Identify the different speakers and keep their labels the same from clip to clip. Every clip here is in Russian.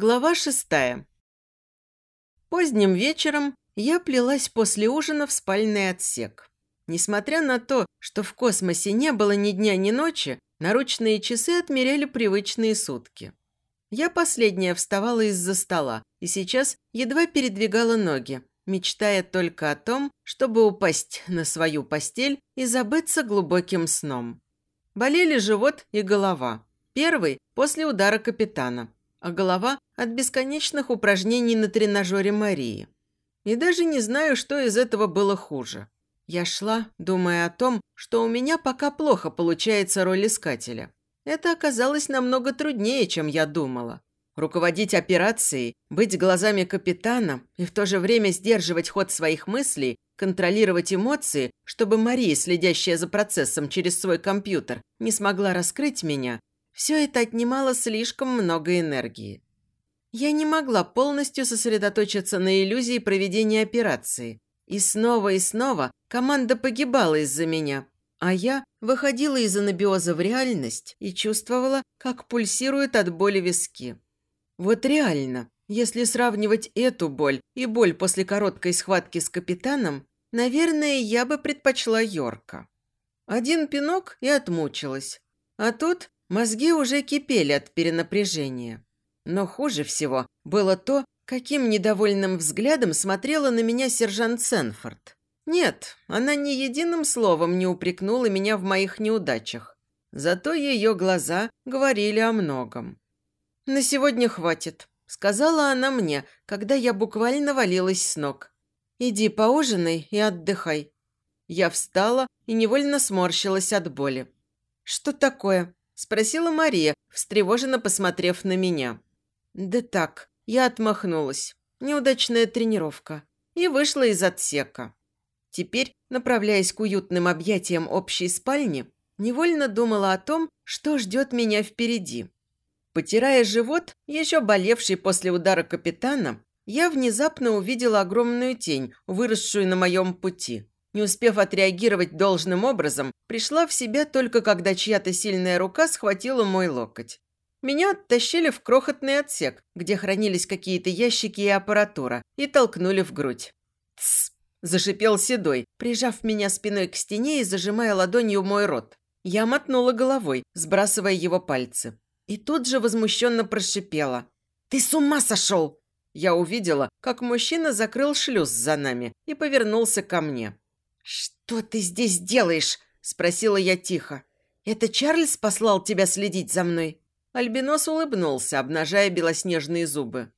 Speaker 1: Глава шестая. Поздним вечером я плелась после ужина в спальный отсек. Несмотря на то, что в космосе не было ни дня, ни ночи, наручные часы отмеряли привычные сутки. Я последняя вставала из-за стола и сейчас едва передвигала ноги, мечтая только о том, чтобы упасть на свою постель и забыться глубоким сном. Болели живот и голова. Первый – после удара капитана – а голова от бесконечных упражнений на тренажере Марии. И даже не знаю, что из этого было хуже. Я шла, думая о том, что у меня пока плохо получается роль искателя. Это оказалось намного труднее, чем я думала. Руководить операцией, быть глазами капитана и в то же время сдерживать ход своих мыслей, контролировать эмоции, чтобы Мария, следящая за процессом через свой компьютер, не смогла раскрыть меня, все это отнимало слишком много энергии. Я не могла полностью сосредоточиться на иллюзии проведения операции. И снова и снова команда погибала из-за меня, а я выходила из анабиоза в реальность и чувствовала, как пульсируют от боли виски. Вот реально, если сравнивать эту боль и боль после короткой схватки с капитаном, наверное, я бы предпочла Йорка. Один пинок и отмучилась. А тут Мозги уже кипели от перенапряжения. Но хуже всего было то, каким недовольным взглядом смотрела на меня сержант Сенфорд. Нет, она ни единым словом не упрекнула меня в моих неудачах. Зато ее глаза говорили о многом. «На сегодня хватит», – сказала она мне, когда я буквально валилась с ног. «Иди поужинай и отдыхай». Я встала и невольно сморщилась от боли. «Что такое?» Спросила Мария, встревоженно посмотрев на меня. «Да так, я отмахнулась. Неудачная тренировка. И вышла из отсека. Теперь, направляясь к уютным объятиям общей спальни, невольно думала о том, что ждет меня впереди. Потирая живот, еще болевший после удара капитана, я внезапно увидела огромную тень, выросшую на моем пути. Не успев отреагировать должным образом, пришла в себя только когда чья-то сильная рука схватила мой локоть. Меня оттащили в крохотный отсек, где хранились какие-то ящики и аппаратура, и толкнули в грудь. «Тсс!» – зашипел Седой, прижав меня спиной к стене и зажимая ладонью мой рот. Я мотнула головой, сбрасывая его пальцы. И тут же возмущенно прошипела. «Ты с ума сошел!» Я увидела, как мужчина закрыл шлюз за нами и повернулся ко мне. «Что ты здесь делаешь?» – спросила я тихо. «Это Чарльз послал тебя следить за мной?» Альбинос улыбнулся, обнажая белоснежные зубы.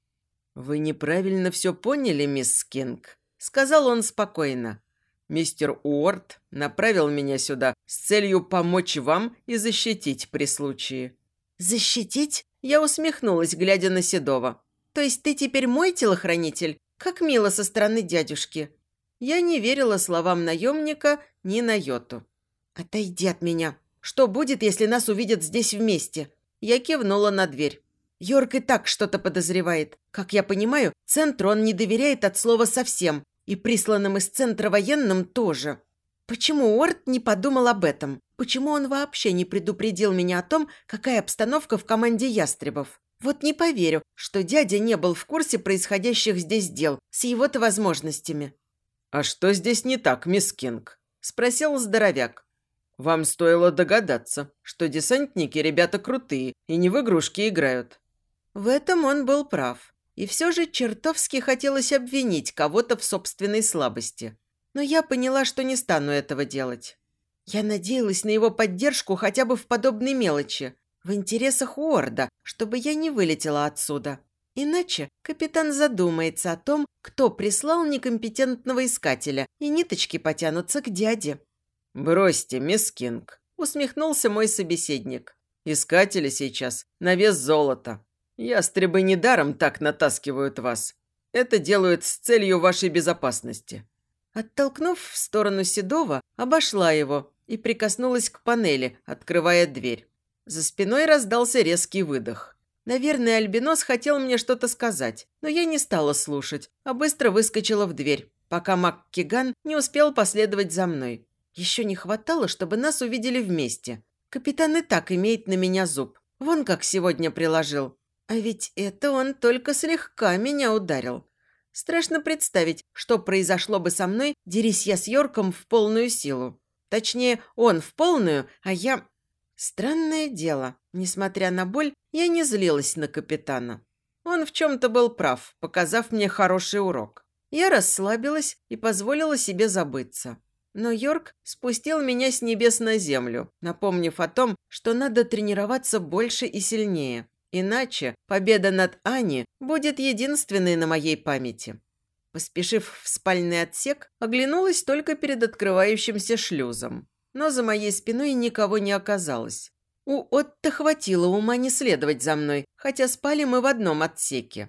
Speaker 1: «Вы неправильно все поняли, мисс Кинг», – сказал он спокойно. «Мистер Уорд направил меня сюда с целью помочь вам и защитить при случае». «Защитить?» – я усмехнулась, глядя на Седова. «То есть ты теперь мой телохранитель? Как мило со стороны дядюшки». Я не верила словам наемника ни на йоту. «Отойди от меня. Что будет, если нас увидят здесь вместе?» Я кивнула на дверь. Йорк и так что-то подозревает. Как я понимаю, центру он не доверяет от слова совсем. И присланным из центра военным тоже. Почему Уорд не подумал об этом? Почему он вообще не предупредил меня о том, какая обстановка в команде ястребов? Вот не поверю, что дядя не был в курсе происходящих здесь дел с его-то возможностями. «А что здесь не так, мисс Кинг?» – спросил здоровяк. «Вам стоило догадаться, что десантники ребята крутые и не в игрушки играют». В этом он был прав. И все же чертовски хотелось обвинить кого-то в собственной слабости. Но я поняла, что не стану этого делать. Я надеялась на его поддержку хотя бы в подобной мелочи, в интересах Уорда, чтобы я не вылетела отсюда. Иначе капитан задумается о том, кто прислал некомпетентного искателя, и ниточки потянутся к дяде. «Бросьте, мисс Кинг», – усмехнулся мой собеседник. «Искатели сейчас на вес золота. Ястребы недаром так натаскивают вас. Это делают с целью вашей безопасности». Оттолкнув в сторону Седова, обошла его и прикоснулась к панели, открывая дверь. За спиной раздался резкий выдох. Наверное, Альбинос хотел мне что-то сказать, но я не стала слушать, а быстро выскочила в дверь, пока Мак Киган не успел последовать за мной. Еще не хватало, чтобы нас увидели вместе. Капитан и так имеет на меня зуб. Вон как сегодня приложил. А ведь это он только слегка меня ударил. Страшно представить, что произошло бы со мной, дерись я с Йорком в полную силу. Точнее, он в полную, а я... Странное дело. Несмотря на боль, я не злилась на капитана. Он в чем-то был прав, показав мне хороший урок. Я расслабилась и позволила себе забыться. Но Йорк спустил меня с небес на землю, напомнив о том, что надо тренироваться больше и сильнее. Иначе победа над Ани будет единственной на моей памяти. Поспешив в спальный отсек, оглянулась только перед открывающимся шлюзом. Но за моей спиной никого не оказалось. У Отто хватило ума не следовать за мной, хотя спали мы в одном отсеке.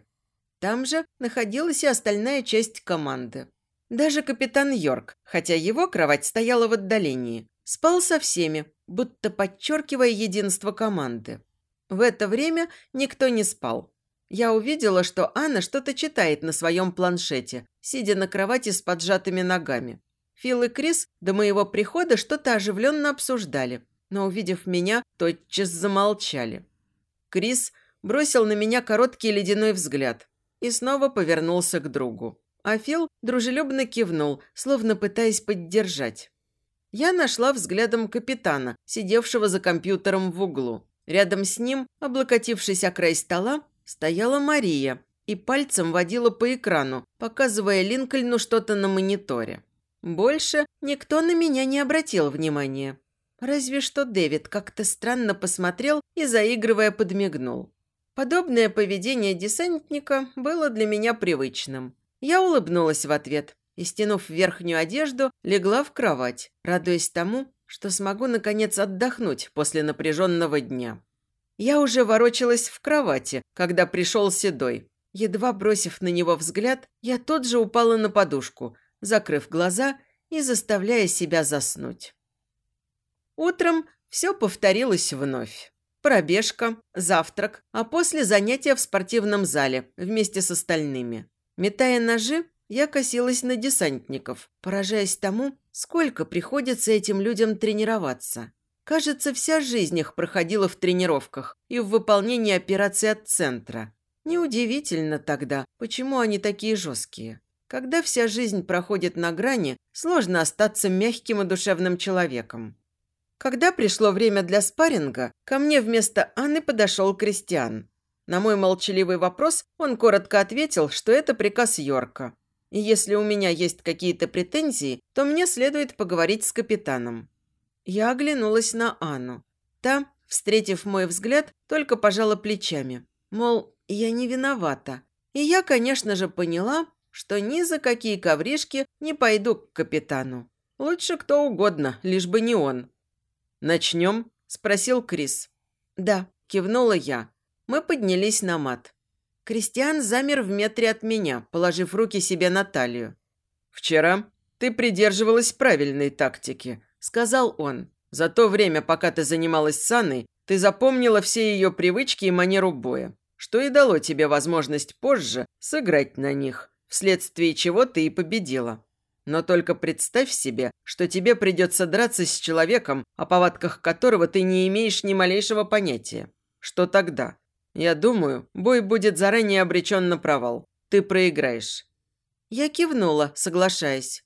Speaker 1: Там же находилась и остальная часть команды. Даже капитан Йорк, хотя его кровать стояла в отдалении, спал со всеми, будто подчеркивая единство команды. В это время никто не спал. Я увидела, что Анна что-то читает на своем планшете, сидя на кровати с поджатыми ногами. Фил и Крис до моего прихода что-то оживленно обсуждали, но, увидев меня, тотчас замолчали. Крис бросил на меня короткий ледяной взгляд и снова повернулся к другу. А Фил дружелюбно кивнул, словно пытаясь поддержать. Я нашла взглядом капитана, сидевшего за компьютером в углу. Рядом с ним, облокотившись о край стола, стояла Мария и пальцем водила по экрану, показывая Линкольну что-то на мониторе. Больше никто на меня не обратил внимания. Разве что Дэвид как-то странно посмотрел и, заигрывая, подмигнул. Подобное поведение десантника было для меня привычным. Я улыбнулась в ответ и, стянув верхнюю одежду, легла в кровать, радуясь тому, что смогу, наконец, отдохнуть после напряженного дня. Я уже ворочалась в кровати, когда пришел Седой. Едва бросив на него взгляд, я тут же упала на подушку, закрыв глаза и заставляя себя заснуть. Утром все повторилось вновь. Пробежка, завтрак, а после занятия в спортивном зале вместе с остальными. Метая ножи, я косилась на десантников, поражаясь тому, сколько приходится этим людям тренироваться. Кажется, вся жизнь их проходила в тренировках и в выполнении операций от центра. Неудивительно тогда, почему они такие жесткие. Когда вся жизнь проходит на грани, сложно остаться мягким и душевным человеком. Когда пришло время для спарринга, ко мне вместо Анны подошел Кристиан. На мой молчаливый вопрос он коротко ответил, что это приказ Йорка. И если у меня есть какие-то претензии, то мне следует поговорить с капитаном. Я оглянулась на Анну. Та, встретив мой взгляд, только пожала плечами. Мол, я не виновата. И я, конечно же, поняла, что ни за какие ковришки не пойду к капитану. Лучше кто угодно, лишь бы не он. «Начнем?» – спросил Крис. «Да», – кивнула я. Мы поднялись на мат. Кристиан замер в метре от меня, положив руки себе на талию. «Вчера ты придерживалась правильной тактики», – сказал он. «За то время, пока ты занималась с Анной, ты запомнила все ее привычки и манеру боя, что и дало тебе возможность позже сыграть на них, вследствие чего ты и победила. Но только представь себе, что тебе придется драться с человеком, о повадках которого ты не имеешь ни малейшего понятия. Что тогда? Я думаю, бой будет заранее обречен на провал. Ты проиграешь». Я кивнула, соглашаясь.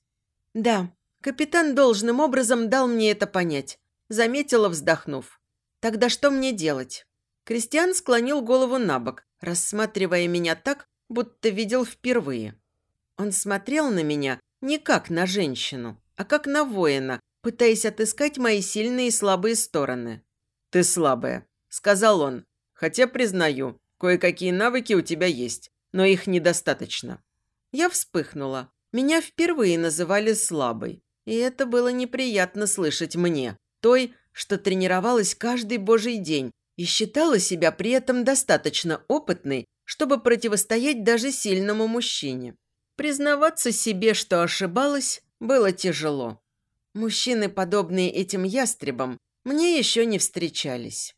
Speaker 1: «Да, капитан должным образом дал мне это понять», заметила, вздохнув. «Тогда что мне делать?» Кристиан склонил голову на бок, рассматривая меня так, будто видел впервые. Он смотрел на меня не как на женщину, а как на воина, пытаясь отыскать мои сильные и слабые стороны. «Ты слабая», – сказал он, Хотя, признаю, кое-какие навыки у тебя есть, но их недостаточно. Я вспыхнула. Меня впервые называли слабой. И это было неприятно слышать мне, той, что тренировалась каждый божий день и считала себя при этом достаточно опытной, чтобы противостоять даже сильному мужчине. Признаваться себе, что ошибалась, было тяжело. Мужчины, подобные этим ястребам, мне еще не встречались.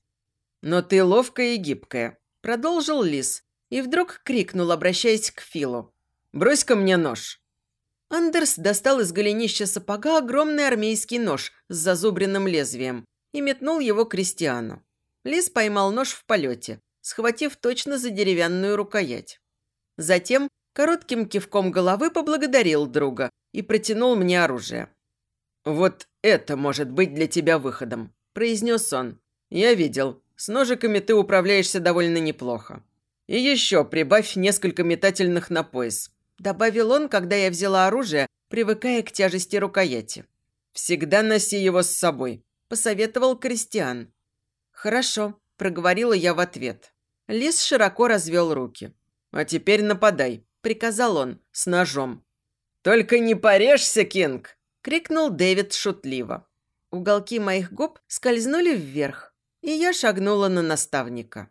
Speaker 1: «Но ты ловкая и гибкая», – продолжил Лис. И вдруг крикнул, обращаясь к Филу. «Брось-ка мне нож». Андерс достал из голенища сапога огромный армейский нож с зазубренным лезвием и метнул его Кристиану. Лис поймал нож в полете, схватив точно за деревянную рукоять. Затем коротким кивком головы поблагодарил друга и протянул мне оружие. «Вот это может быть для тебя выходом», – произнес он. «Я видел. С ножиками ты управляешься довольно неплохо. И еще прибавь несколько метательных на пояс», – добавил он, когда я взяла оружие, привыкая к тяжести рукояти. «Всегда носи его с собой», – посоветовал Кристиан. «Хорошо», – проговорила я в ответ. Лис широко развел руки. «А теперь нападай», – приказал он, с ножом. «Только не порежься, Кинг!» – крикнул Дэвид шутливо. Уголки моих губ скользнули вверх, и я шагнула на наставника.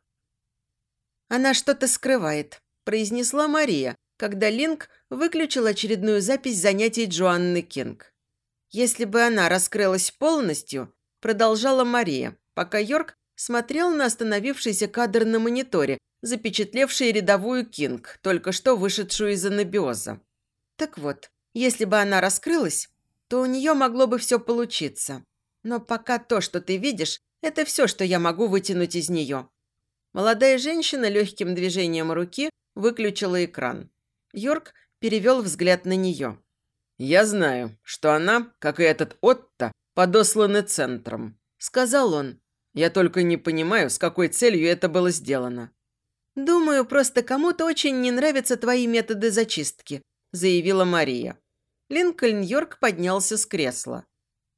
Speaker 1: «Она что-то скрывает», – произнесла Мария, когда Линк выключил очередную запись занятий Джоанны Кинг. «Если бы она раскрылась полностью», – продолжала Мария, пока Йорк смотрел на остановившийся кадр на мониторе, запечатлевший рядовую Кинг, только что вышедшую из анабиоза. Так вот, если бы она раскрылась, то у нее могло бы все получиться. Но пока то, что ты видишь, это все, что я могу вытянуть из нее. Молодая женщина легким движением руки выключила экран. Йорк перевел взгляд на нее. «Я знаю, что она, как и этот Отто, подосланы центром», – сказал он. «Я только не понимаю, с какой целью это было сделано». «Думаю, просто кому-то очень не нравятся твои методы зачистки», – заявила Мария. Линкольн Йорк поднялся с кресла.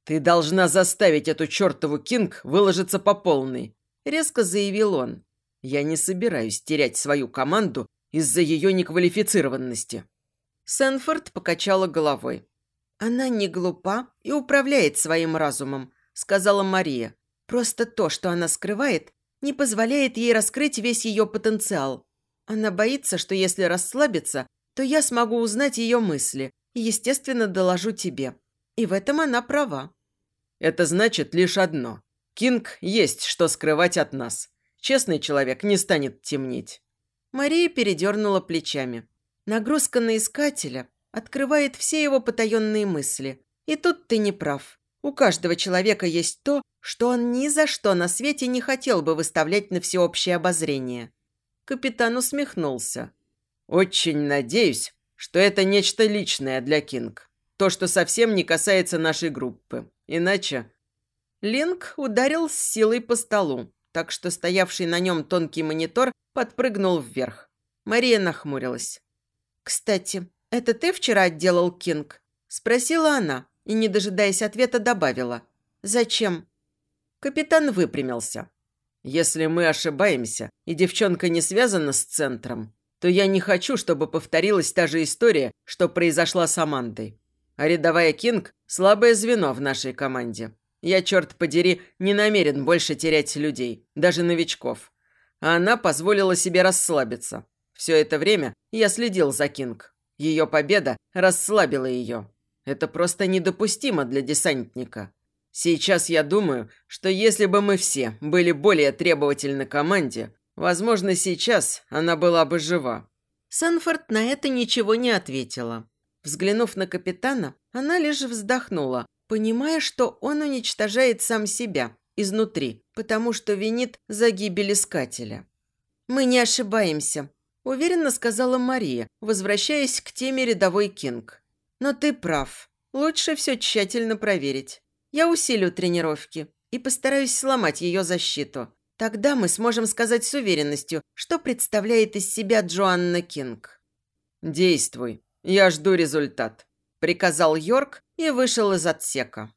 Speaker 1: «Ты должна заставить эту чертову Кинг выложиться по полной», – резко заявил он. «Я не собираюсь терять свою команду из-за ее неквалифицированности». Сенфорд покачала головой. «Она не глупа и управляет своим разумом», – сказала Мария. «Просто то, что она скрывает, не позволяет ей раскрыть весь ее потенциал. Она боится, что если расслабиться, то я смогу узнать ее мысли и, естественно, доложу тебе. И в этом она права. Это значит лишь одно. Кинг есть что скрывать от нас. Честный человек не станет темнить. Мария передернула плечами. Нагрузка на искателя открывает все его потаенные мысли. И тут ты не прав. У каждого человека есть то, что он ни за что на свете не хотел бы выставлять на всеобщее обозрение. Капитан усмехнулся. «Очень надеюсь, что это нечто личное для Кинг. То, что совсем не касается нашей группы. Иначе... Линк ударил с силой по столу, так что стоявший на нем тонкий монитор подпрыгнул вверх. Мария нахмурилась. «Кстати, это ты вчера отделал Кинг?» Спросила она и, не дожидаясь ответа, добавила. «Зачем?» Капитан выпрямился. «Если мы ошибаемся, и девчонка не связана с центром, то я не хочу, чтобы повторилась та же история, что произошла с Амандой. А рядовая Кинг – слабое звено в нашей команде. Я, черт подери, не намерен больше терять людей, даже новичков. А она позволила себе расслабиться. Все это время я следил за Кинг. Ее победа расслабила ее. Это просто недопустимо для десантника. Сейчас я думаю, что если бы мы все были более требовательны команде, возможно, сейчас она была бы жива. Санфорд на это ничего не ответила. Взглянув на капитана, она лишь вздохнула, понимая, что он уничтожает сам себя изнутри, потому что винит за гибель искателя. «Мы не ошибаемся», – уверенно сказала Мария, возвращаясь к теме рядовой Кинг. «Но ты прав. Лучше все тщательно проверить. Я усилю тренировки и постараюсь сломать ее защиту. Тогда мы сможем сказать с уверенностью, что представляет из себя Джоанна Кинг». «Действуй», «Я жду результат», – приказал Йорк и вышел из отсека.